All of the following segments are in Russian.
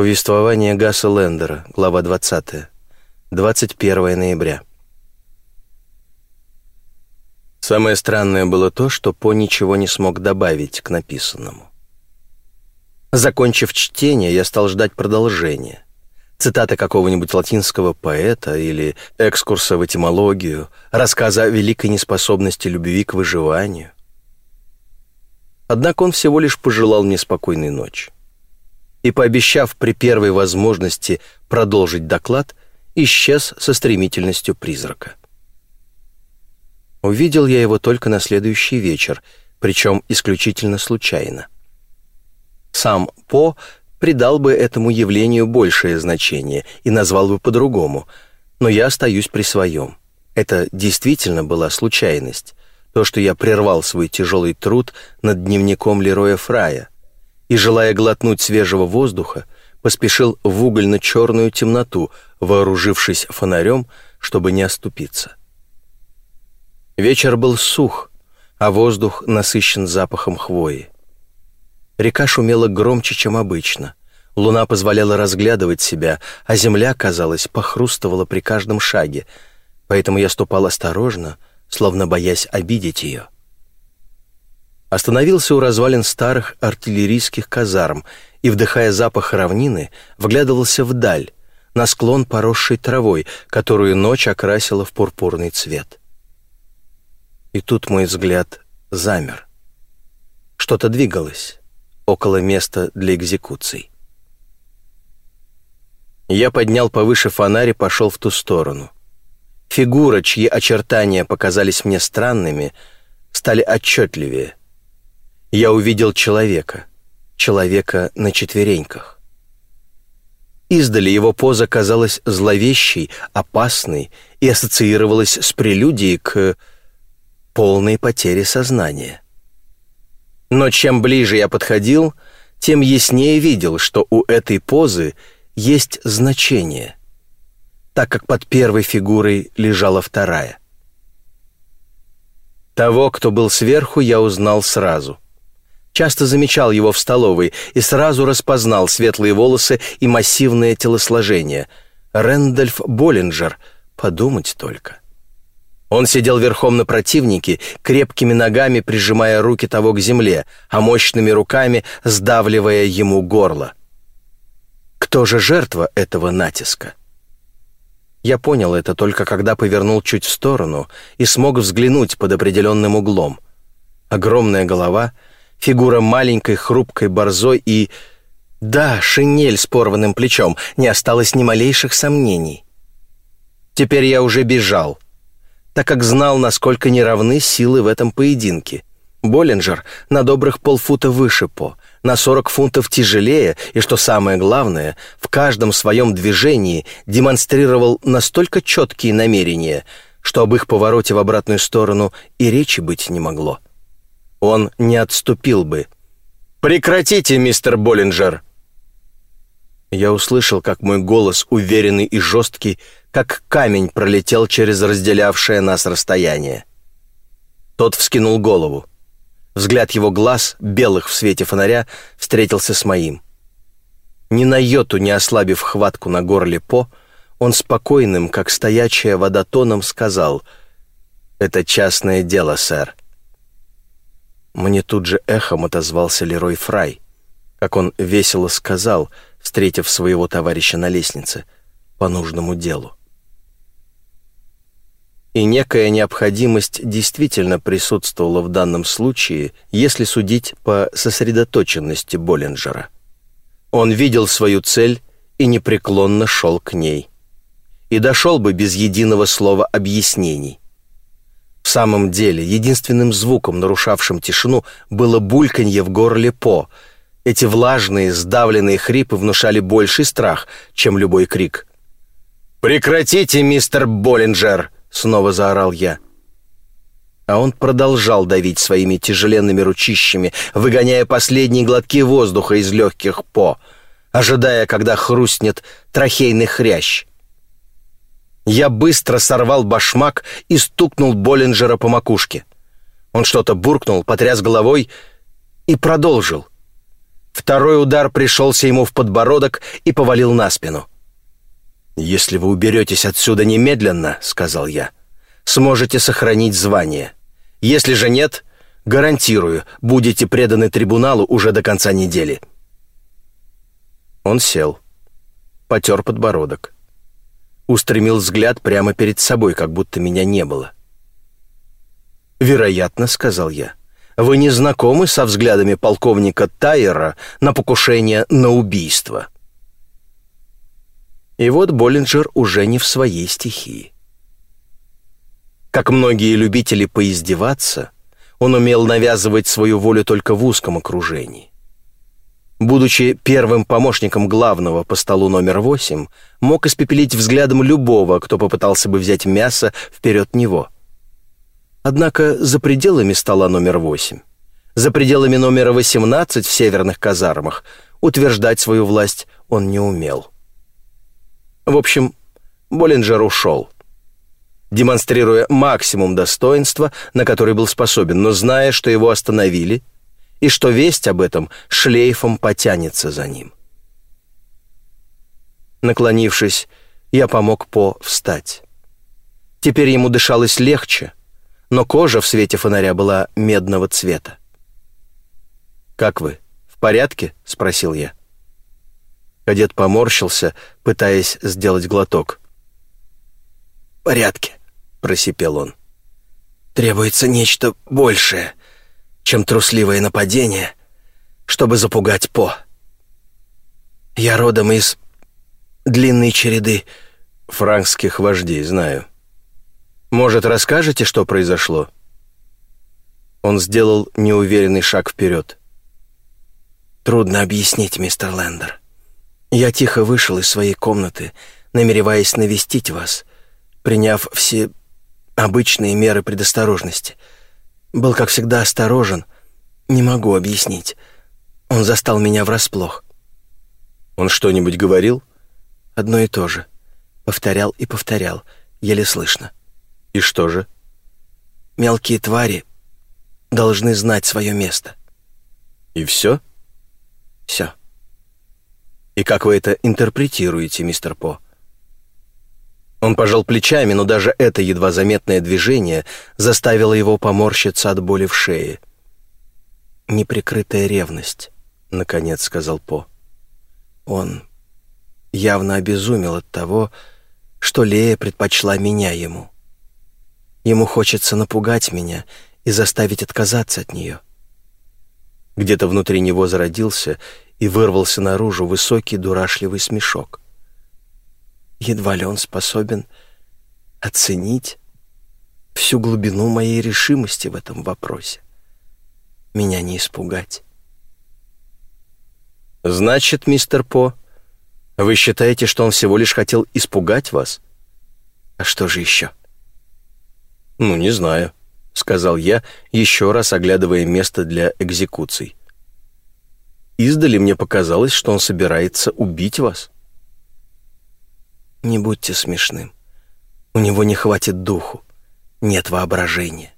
Повествование Гасса Лендера, глава 20. 21 ноября. Самое странное было то, что По ничего не смог добавить к написанному. Закончив чтение, я стал ждать продолжения. Цитаты какого-нибудь латинского поэта или экскурса в этимологию, рассказа о великой неспособности любви к выживанию. Однако он всего лишь пожелал мне спокойной ночи и, пообещав при первой возможности продолжить доклад, исчез со стремительностью призрака. Увидел я его только на следующий вечер, причем исключительно случайно. Сам По придал бы этому явлению большее значение и назвал бы по-другому, но я остаюсь при своем. Это действительно была случайность, то, что я прервал свой тяжелый труд над дневником Лероя Фрая, и, желая глотнуть свежего воздуха, поспешил в угольно-черную темноту, вооружившись фонарем, чтобы не оступиться. Вечер был сух, а воздух насыщен запахом хвои. Река шумела громче, чем обычно. Луна позволяла разглядывать себя, а земля, казалось, похрустывала при каждом шаге, поэтому я ступал осторожно, словно боясь обидеть ее остановился у развалин старых артиллерийских казарм и, вдыхая запах равнины, вглядывался вдаль, на склон, поросший травой, которую ночь окрасила в пурпурный цвет. И тут мой взгляд замер. Что-то двигалось около места для экзекуций. Я поднял повыше фонарь и пошел в ту сторону. Фигуры, чьи очертания показались мне странными, стали отчетливее — я увидел человека, человека на четвереньках. Издали его поза казалась зловещей, опасной и ассоциировалась с прелюдией к полной потере сознания. Но чем ближе я подходил, тем яснее видел, что у этой позы есть значение, так как под первой фигурой лежала вторая. Того, кто был сверху, я узнал сразу — Часто замечал его в столовой и сразу распознал светлые волосы и массивное телосложение. Рэндольф Боллинджер, подумать только. Он сидел верхом на противнике, крепкими ногами прижимая руки того к земле, а мощными руками сдавливая ему горло. Кто же жертва этого натиска? Я понял это только когда повернул чуть в сторону и смог взглянуть под определенным углом. Огромная голова — фигура маленькой, хрупкой, борзой и... Да, шинель с порванным плечом, не осталось ни малейших сомнений. Теперь я уже бежал, так как знал, насколько неравны силы в этом поединке. Боллинджер на добрых полфута выше По, на 40 фунтов тяжелее и, что самое главное, в каждом своем движении демонстрировал настолько четкие намерения, что об их повороте в обратную сторону и речи быть не могло он не отступил бы. «Прекратите, мистер Боллинджер!» Я услышал, как мой голос, уверенный и жесткий, как камень пролетел через разделявшее нас расстояние. Тот вскинул голову. Взгляд его глаз, белых в свете фонаря, встретился с моим. Ни на йоту не ослабив хватку на горле По, он спокойным, как стоячая вода тоном, сказал «Это частное дело, сэр. Мне тут же эхом отозвался Лерой Фрай, как он весело сказал, встретив своего товарища на лестнице, по нужному делу. И некая необходимость действительно присутствовала в данном случае, если судить по сосредоточенности Боллинджера. Он видел свою цель и непреклонно шел к ней. И дошел бы без единого слова объяснений. В самом деле, единственным звуком, нарушавшим тишину, было бульканье в горле По. Эти влажные, сдавленные хрипы внушали больший страх, чем любой крик. «Прекратите, мистер Боллинджер!» — снова заорал я. А он продолжал давить своими тяжеленными ручищами, выгоняя последние глотки воздуха из легких По, ожидая, когда хрустнет трахейный хрящ. Я быстро сорвал башмак и стукнул Боллинджера по макушке. Он что-то буркнул, потряс головой и продолжил. Второй удар пришелся ему в подбородок и повалил на спину. «Если вы уберетесь отсюда немедленно, — сказал я, — сможете сохранить звание. Если же нет, гарантирую, будете преданы трибуналу уже до конца недели». Он сел, потер подбородок, устремил взгляд прямо перед собой, как будто меня не было. «Вероятно, — сказал я, — вы не знакомы со взглядами полковника Тайера на покушение на убийство». И вот Боллинджер уже не в своей стихии. Как многие любители поиздеваться, он умел навязывать свою волю только в узком окружении. Будучи первым помощником главного по столу номер восемь, мог испепелить взглядом любого, кто попытался бы взять мясо вперед него. Однако за пределами стола номер восемь, за пределами номера восемнадцать в северных казармах, утверждать свою власть он не умел. В общем, Боллинджер ушел, демонстрируя максимум достоинства, на который был способен, но зная, что его остановили, и что весть об этом шлейфом потянется за ним. Наклонившись, я помог По встать. Теперь ему дышалось легче, но кожа в свете фонаря была медного цвета. «Как вы? В порядке?» — спросил я. Кадет поморщился, пытаясь сделать глоток. «В порядке», — просипел он. «Требуется нечто большее, чем трусливое нападение, чтобы запугать По. Я родом из длинной череды франкских вождей, знаю. Может, расскажете, что произошло?» Он сделал неуверенный шаг вперед. «Трудно объяснить, мистер Лендер. Я тихо вышел из своей комнаты, намереваясь навестить вас, приняв все обычные меры предосторожности. Был, как всегда, осторожен. Не могу объяснить. Он застал меня врасплох. Он что-нибудь говорил? Одно и то же. Повторял и повторял, еле слышно. И что же? Мелкие твари должны знать свое место. И все? Все. И как вы это интерпретируете, мистер По? Он пожал плечами, но даже это едва заметное движение заставило его поморщиться от боли в шее. «Неприкрытая ревность», — наконец сказал По. Он явно обезумел от того, что Лея предпочла меня ему. Ему хочется напугать меня и заставить отказаться от нее. Где-то внутри него зародился и вырвался наружу высокий дурашливый смешок. Едва ли он способен оценить всю глубину моей решимости в этом вопросе. Меня не испугать. «Значит, мистер По, вы считаете, что он всего лишь хотел испугать вас?» «А что же еще?» «Ну, не знаю», — сказал я, еще раз оглядывая место для экзекуций. Издали мне показалось, что он собирается убить вас. Не будьте смешным. У него не хватит духу. Нет воображения.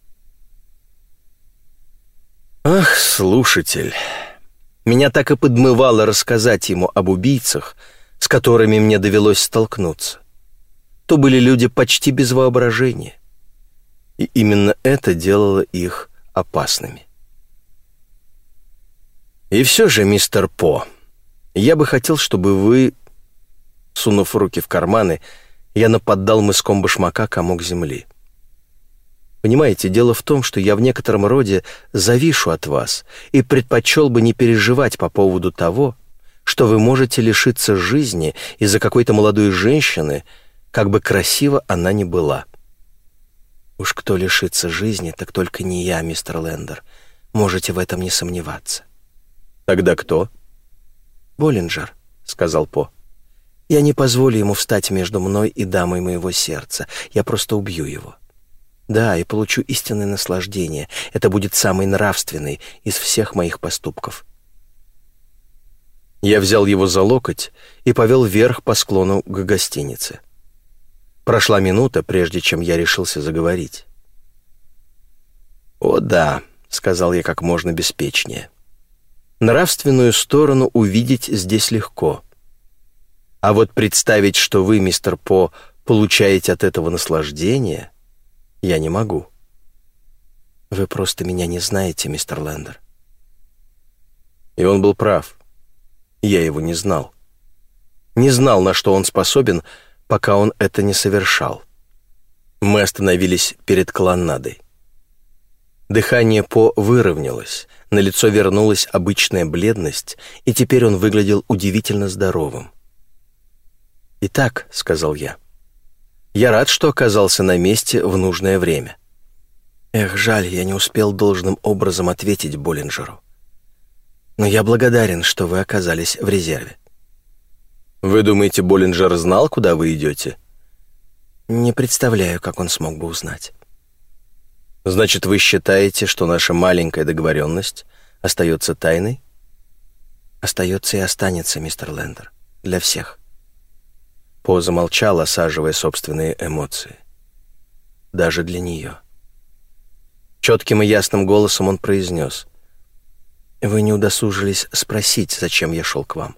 Ах, слушатель. Меня так и подмывало рассказать ему об убийцах, с которыми мне довелось столкнуться. То были люди почти без воображения. И именно это делало их опасными. И все же, мистер По, я бы хотел, чтобы вы, сунув руки в карманы, я наподдал мыском башмака комок земли. Понимаете, дело в том, что я в некотором роде завишу от вас и предпочел бы не переживать по поводу того, что вы можете лишиться жизни из-за какой-то молодой женщины, как бы красиво она ни была. Уж кто лишится жизни, так только не я, мистер Лендер. Можете в этом не сомневаться. «Тогда кто?» «Боллинджер», — сказал По. «Я не позволю ему встать между мной и дамой моего сердца. Я просто убью его. Да, и получу истинное наслаждение. Это будет самый нравственный из всех моих поступков». Я взял его за локоть и повел вверх по склону к гостинице. Прошла минута, прежде чем я решился заговорить. «О да», — сказал я как можно беспечнее. Нравственную сторону увидеть здесь легко. А вот представить, что вы, мистер По, получаете от этого наслаждение, я не могу. Вы просто меня не знаете, мистер Лендер. И он был прав. Я его не знал. Не знал, на что он способен, пока он это не совершал. Мы остановились перед колоннадой. Дыхание По выровнялось, на лицо вернулась обычная бледность, и теперь он выглядел удивительно здоровым. «Итак», — сказал я, — «я рад, что оказался на месте в нужное время». Эх, жаль, я не успел должным образом ответить Боллинджеру. Но я благодарен, что вы оказались в резерве. Вы думаете, Боллинджер знал, куда вы идете? Не представляю, как он смог бы узнать. Значит, вы считаете, что наша маленькая договоренность остается тайной? Остается и останется, мистер Лендер. Для всех. По замолчал, осаживая собственные эмоции. Даже для нее. Четким и ясным голосом он произнес. «Вы не удосужились спросить, зачем я шел к вам?»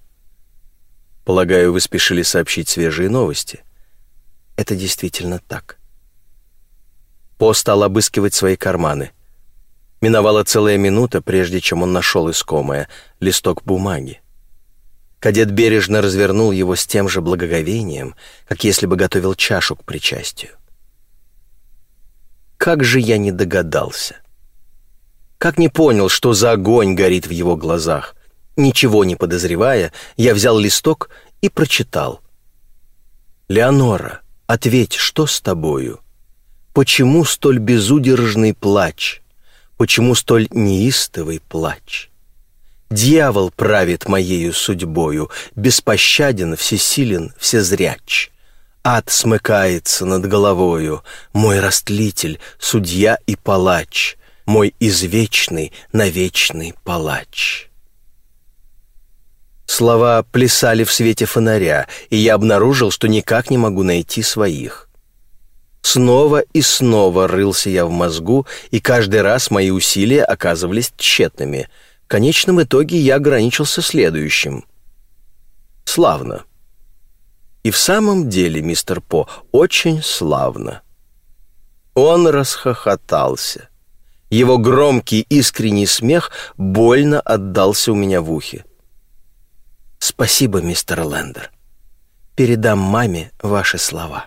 «Полагаю, вы спешили сообщить свежие новости». «Это действительно так». По стал обыскивать свои карманы. Миновала целая минута, прежде чем он нашел искомое — листок бумаги. Кадет бережно развернул его с тем же благоговением, как если бы готовил чашу к причастию. Как же я не догадался? Как не понял, что за огонь горит в его глазах? Ничего не подозревая, я взял листок и прочитал. «Леонора, ответь, что с тобою? Почему столь безудержный плач? Почему столь неистовый плач? Дьявол правит моею судьбою, беспощаден, всесилен, всезряч. Ад смыкается над головою, мой растлитель, судья и палач, мой извечный, навечный палач. Слова плясали в свете фонаря, и я обнаружил, что никак не могу найти своих. Снова и снова рылся я в мозгу, и каждый раз мои усилия оказывались тщетными. Конечном итоге я ограничился следующим. Славно. И в самом деле, мистер По, очень славно. Он расхохотался. Его громкий искренний смех больно отдался у меня в ухе. «Спасибо, мистер Лендер. Передам маме ваши слова».